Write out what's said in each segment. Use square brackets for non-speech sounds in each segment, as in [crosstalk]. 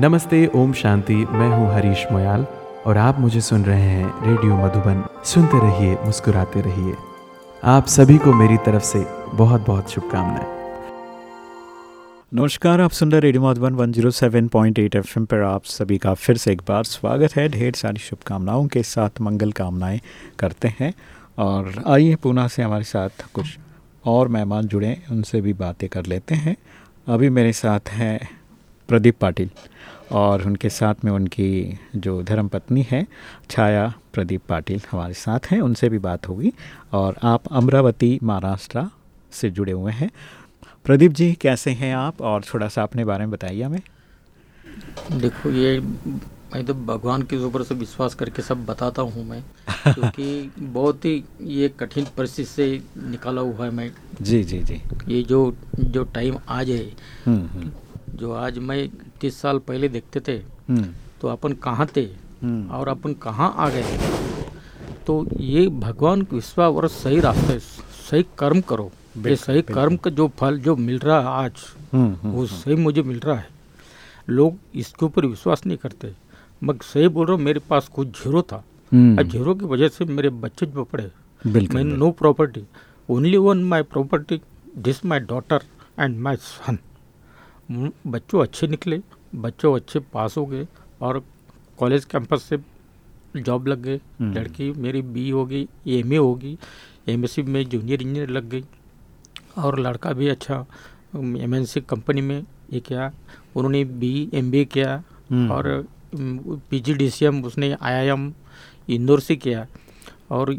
नमस्ते, ओम शांति। मैं हूँ हरीश मोयाल और आप मुझे सुन रहे हैं रेडियो मधुबन। सुनते रहिए, मुस्कुराते रहिए। आप सभी को मेरी तरफ़ से बहुत बहुत शुभकामनाएँ। नमस्कार, आप सुन रहे रेडियो मधुबन 107.8 एफएम पर आप सभी का फिर से एक बार स्वागत है। ढेर सारी शुभकामनाओं के साथ मंगल कामनाएँ करते हैं और आइए पुनः से हमारे साथ कुछ और मेहमान जुड़े, उनसे भी बातें कर लेते हैं। अभी मेरे साथ हैं प्रदीप पाटिल और उनके साथ में उनकी जो धर्म पत्नी है छाया प्रदीप पाटिल हमारे साथ हैं उनसे भी बात होगी और आप अमरावती महाराष्ट्र से जुड़े हुए हैं। प्रदीप जी कैसे हैं आप? और थोड़ा सा अपने बारे में बताइए हमें। देखो ये मैं तो भगवान के ऊपर से विश्वास करके सब बताता हूँ मैं [laughs] क्योंकि बहुत ही ये कठिन परिस्थिति से निकाला हुआ है मैं। जी जी जी। ये जो जो टाइम आज है हम्म हम्म। जो आज मैं तीस साल पहले देखते थे हम्म। तो अपन कहाँ थे हम्म, और अपन कहाँ आ गए तो ये भगवान के विश्वास और सही रास्ते सही कर्म करो। ये सही कर्म का जो फल जो मिल रहा है आज हम्म, वो सही मुझे मिल रहा है। लोग इसके ऊपर विश्वास नहीं करते। मैं सही बोल रहा हूँ मेरे पास कुछ ज़ीरो था। और ज़ीरो की वजह से मेरे बच्चे जो पड़े मैं no property only one my property this my daughter and my son बच्चों अच्छे निकले बच्चों अच्छे पास हो गए और कॉलेज कैंपस से जॉब लग गए हम्म। लड़की मेरी बी हो गई एम ए होगी एम एस में जूनियर इंजीनियर लग गई और लड़का भी अच्छा एम एन सी कंपनी में ये किया उन्होंने बी एम किया हम्म, और P G D C M उसने आई आई एम इंदौर से किया और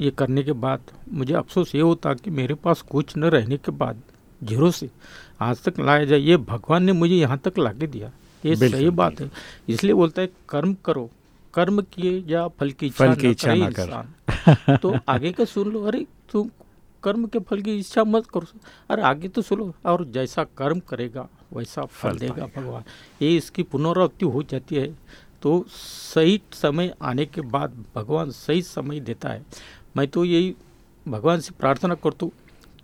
ये करने के बाद मुझे अफसोस ये होता कि मेरे पास कुछ न रहने के बाद ज़ीरो से। आज तक लाया जाए ये भगवान ने मुझे यहाँ तक ला के दिया। ये सही बात है। इसलिए बोलता है कर्म करो। कर्म किए या फल की इच्छा फल की इच्छा न कर। तो आगे का सुन लो अरे तुम कर्म के फल की इच्छा मत करो। अरे आगे तो सुनो और जैसा कर्म करेगा वैसा फल फल देगा भगवान। ये इसकी पुनरावृत्ति हो जाती है। तो सही समय आने के बाद भगवान सही समय देता है। मैं तो यही भगवान से प्रार्थना करता हूँ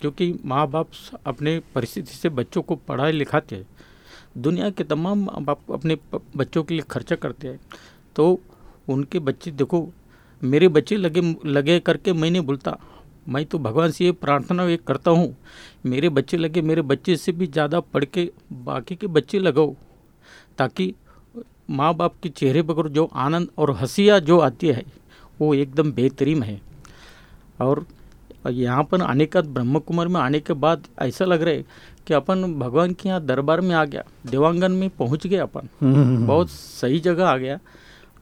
क्योंकि माँ बाप अपने परिस्थिति से बच्चों को पढ़ाई लिखाते हैं। दुनिया के तमाम माँ बाप अपने बच्चों के लिए खर्चा करते हैं। तो उनके बच्चे, देखो, मेरे बच्चे लगे लगे करके मैं नहीं बोलता मैं तो भगवान से ये प्रार्थना ये करता हूँ, मेरे बच्चे लगे, मेरे बच्चे से भी ज़्यादा पढ़ के बाकी के बच्चे लगाओ। ताकि माँ बाप के चेहरे पर जो आनंद और हंसिया जो आती है, वो एकदम बेहतरीन है। और यहाँ पर आने का ब्रह्म कुमार में आने के बाद ऐसा लग रहा है कि अपन भगवान के यहाँ दरबार में आ गया देवांगन में पहुँच गए अपन। हम्म, बहुत सही जगह आ गया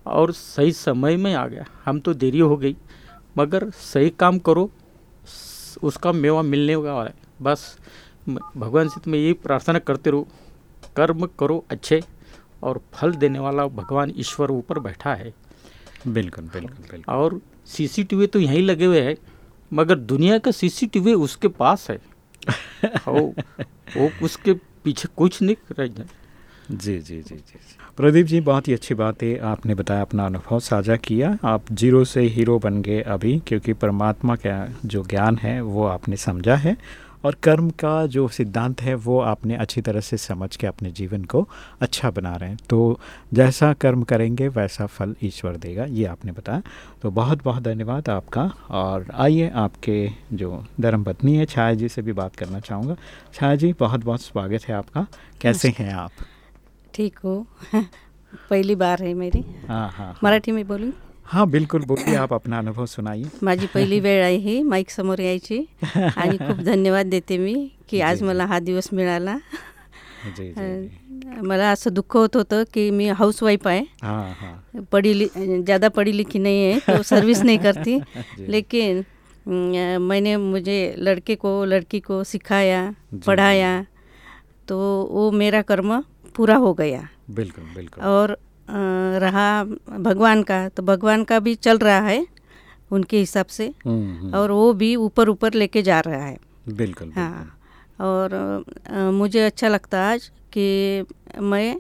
और सही समय में आ गया। हम तो देरी हो गई मगर सही काम करो उसका मेवा मिलने वाला है। बस भगवान से तुम्हें यही प्रार्थना करते रहो कर्म करो अच्छे और फल देने वाला भगवान ईश्वर ऊपर बैठा है। बिल्कुल बिल्कुल बिल्कुल। और सीसीटीवी तो यहीं लगे हुए हैं मगर दुनिया का सीसीटीवी उसके पास है। [laughs] वो वो उसके पीछे कुछ नहीं रह जाए जी जी जी जी प्रदीप जी बहुत ही अच्छी बात है आपने बताया अपना अनुभव साझा किया। आप ज़ीरो से हीरो बन गए अभी क्योंकि परमात्मा का जो ज्ञान है वो आपने समझा है। और कर्म का जो सिद्धांत है वो आपने अच्छी तरह से समझ के अपने जीवन को अच्छा बना रहे हैं। तो जैसा कर्म करेंगे वैसा फल ईश्वर देगा ये आपने बताया। तो बहुत बहुत धन्यवाद आपका। और आइए आपके जो धर्म पत्नी है छाया जी से भी बात करना चाहूँगा। छाया जी बहुत बहुत स्वागत है आपका। कैसे हैं आप? ठीक हो? [laughs] पहली बार है मेरी। हाँ हाँ। मराठी में बोलू? हाँ बिल्कुल बोलिए आप अपना अनुभव सुनाइए। [laughs] माझी पहिली वेळ आहे ही माईक समोर यायची. आणि खूप [laughs] धन्यवाद देते मी की आज मला हा दिवस मिळाला. [laughs] जी मला असं दुःख होत होतं की मी हाऊसवाईफ आहे. हाँ हाँ. पढ़ी लि ज़्यादा पढ़ी लिखी नहीं है तो सर्विस नहीं करती. लेकिन मैंने मुझे लड़के को लड़की को सिखाया पढ़ाया तो वो मेरा कर्म पूरा हो गया. बिल्कुल बिल्कुल. और अ, रहा भगवान का तो भगवान का भी चल रहा है उनके हिसाब से हम्म, हम्म, और वो भी ऊपर ऊपर लेके जा रहा है। बिल्कुल हाँ और अ, मुझे अच्छा लगता आज कि मैं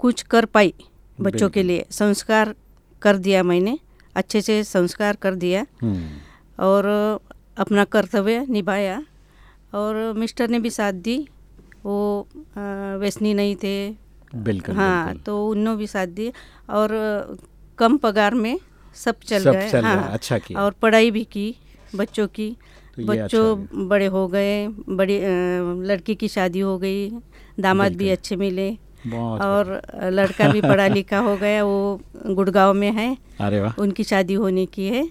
कुछ कर पाई बच्चों के लिए। संस्कार कर दिया मैंने अच्छे से संस्कार कर दिया। हम्म, और अपना कर्तव्य निभाया। और मिस्टर ने भी साथ दी वो व्यसनी नहीं थे बिल्कुल हाँ बिल्कुल। तो उन्होंने भी साथ दी और कम पगार में सब चल सब गए चल हाँ अच्छा किया। और पढ़ाई भी की बच्चों की। तो बच्चों अच्छा बड़े हो गए बड़ी लड़की की शादी हो गई दामाद भी अच्छे मिले और लड़का भी पढ़ा [laughs] लिखा हो गया वो गुड़गांव में है। अरे वाह। उनकी शादी होने की है।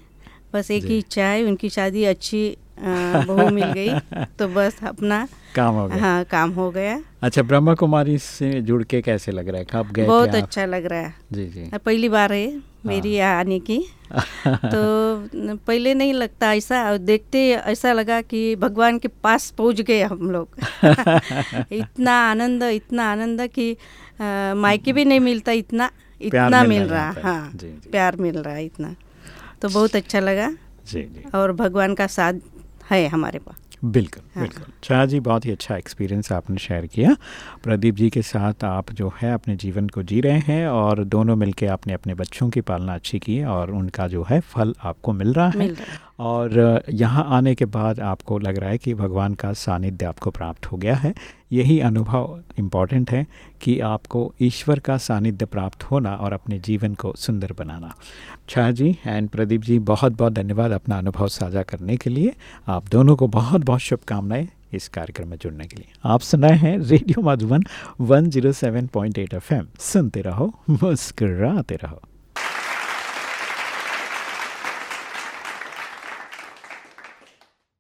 बस एक ही इच्छा है उनकी शादी अच्छी बहू मिल गई तो बस अपना [laughs] काम हो गया। हाँ काम हो गया। अच्छा ब्रह्मा कुमारी से जुड़ के कैसे लग रहा है? कब गए बहुत अच्छा लग रहा है। जी जी। पहली बार है मेरी यहाँ आने की। [laughs] तो पहले नहीं लगता ऐसा देखते ऐसा लगा कि भगवान के पास पहुँच गए हम लोग। [laughs] इतना आनंद इतना आनंद कि मायके भी नहीं मिलता इतना इतना मिल रहा हाँ जी, जी। प्यार मिल रहा है इतना। तो बहुत अच्छा लगा। जी जी। और भगवान का साथ है हमारे पास। बिल्कुल हाँ। बिल्कुल। शाह जी बहुत ही अच्छा एक्सपीरियंस आपने शेयर किया। प्रदीप जी के साथ आप जो है अपने जीवन को जी रहे हैं और दोनों मिलके आपने अपने बच्चों की पालना अच्छी की है और उनका जो है फल आपको मिल रहा है। मिल रहा है। और यहाँ आने के बाद आपको लग रहा है कि भगवान का सानिध्य आपको प्राप्त हो गया है। यही अनुभव इंपॉर्टेंट है कि आपको ईश्वर का सानिध्य प्राप्त होना और अपने जीवन को सुंदर बनाना। शाह जी एंड प्रदीप जी बहुत बहुत धन्यवाद अपना अनुभव साझा करने के लिए। आप दोनों को बहुत बहुत शुभकामनाएँ इस कार्यक्रम में जुड़ने के लिए। आप सुनाए हैं रेडियो मधुबन 107.8 एफएम सुनते रहो, मुस्कुराते रहो।